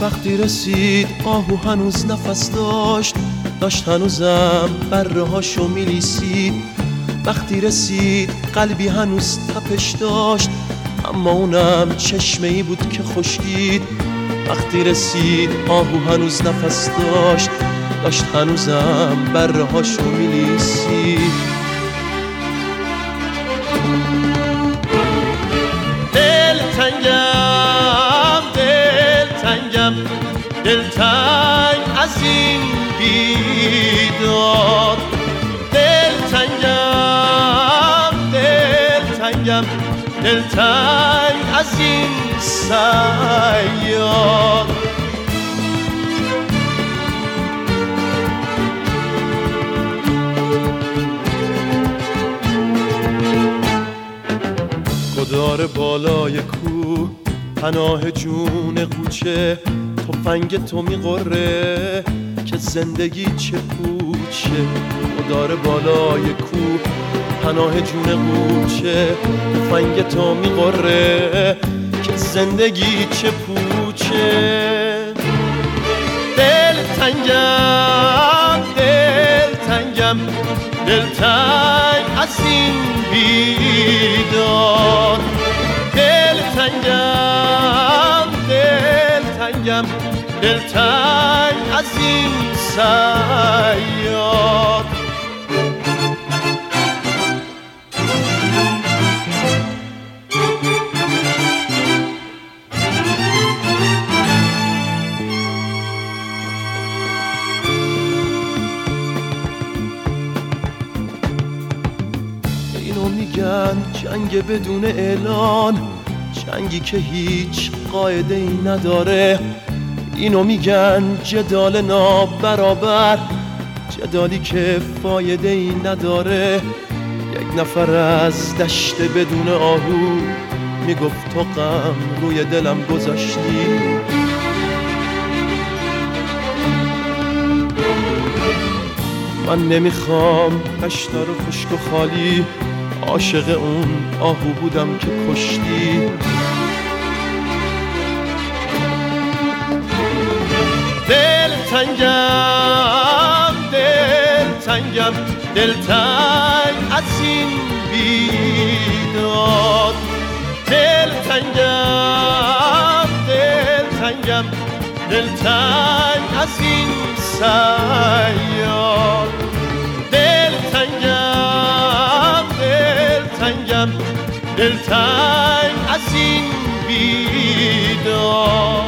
وقتی رسید آهو هنوز نفس داشت. داشت هنوزم بره هاشو میلیسید. وقتی رسید قلبی هنوز تپش داشت. اما اونم چشمه ای بود که خشکید. وقتی رسید آهو هنوز نفس داشت. داشت هنوزم بره هاشو میلیسید. دل تنگم. تنگم دل تنگ از این بیداد دل تنگم دل تنگم دل تنگ از این سیاد گدار بالای کو پناه جون قوچه تفنگ تو میقره. که زندگی چه پوچه گدار بالای کو. پناه جون قوچه تفنگ تو میقره. که زندگی چه پوچه. دل تنگم دل تنگم. دل تنگ از این بیداد تنگم دل تنگ از این سیاد. اینو میگن جنگ بدون اعلان. جنگی که هیچ قاعده ای نداره. اینو میگن جدال نابرابر جدالی که فایده ای نداره. یک نفر از دشت بدون آهو می‌گفت تو غم روی دلم گذاشتی. من نمی‌خوام هشتا رو خشک و خالی عاشق اون آهو بودم که کشتی. تنگم دل تنگم دل تنگ از این بیداد دل تنگم دل تنگم دل تنگ از این سیاد دل تنگم دل تنگم دل تنگ از این بیداد